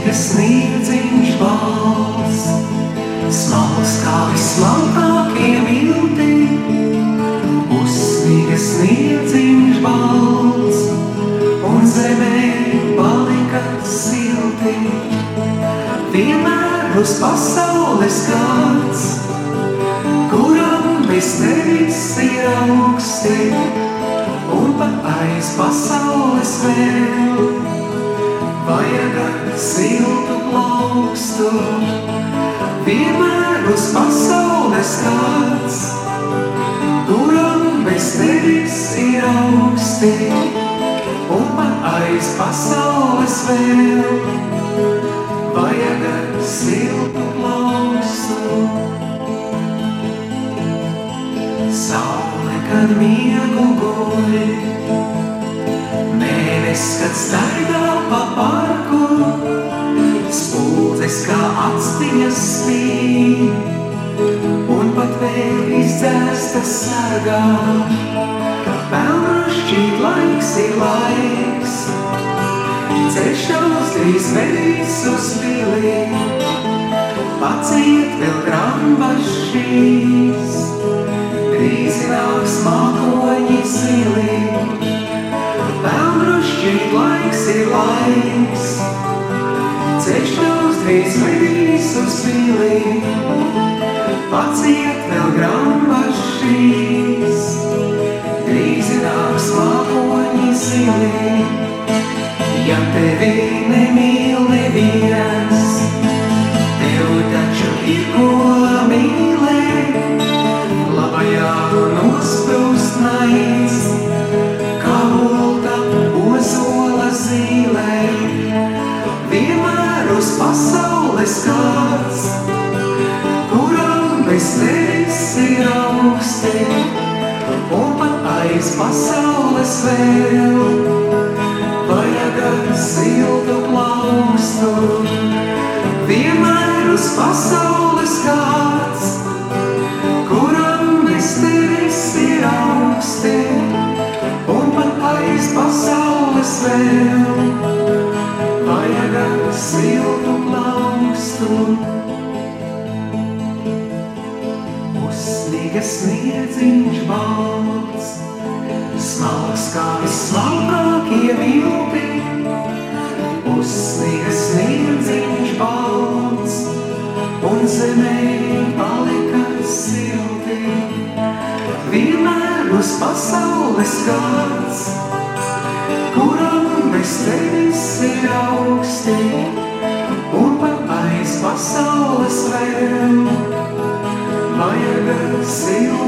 Uzsniga sniedziņš balts, smalks kā vismalkākie milti. Uzsniga sniedziņš balts, un zemē palika silti. Vienmēr uz pasaules kāds, kuram bez tevis ir augsti, un pat aiz pasaules vēl vajag siltu plaukstu. Vienmēr uz pasaules kāds, kuram bez tevis ir augsti, un man aiz pasaules vēl vajag siltu plaukstu. Saule, kad miegu guļ, mēnesis, kad staigā pa parku, spūdzes kā atstiņas spīd, un pat vēl izdzēstas sargā, ka pelnašķīt laiks ir laiks. Ceļš tavs drīz vedīs uz pili, paciet vēl grambas drīz vedīs uz pili, paciet vēl grambas pasaules kāds, kuram bez tevis ir augsti, un pat aiz pasaules vēl vajag siltu plaukstu. Vienmēr uz pasaules kāds, kuram bez tevis ir augsti, un pat aiz pasaules vēl vajag siltu plaukstu. Uzsniga sniedziņš balts, smalks kā vismalkākie vilti. Uzsniga sniedziņš balts, un zemē palika silti. Vienmēr uz pasaules kāds, kuram bez tevis ir augsti, vajag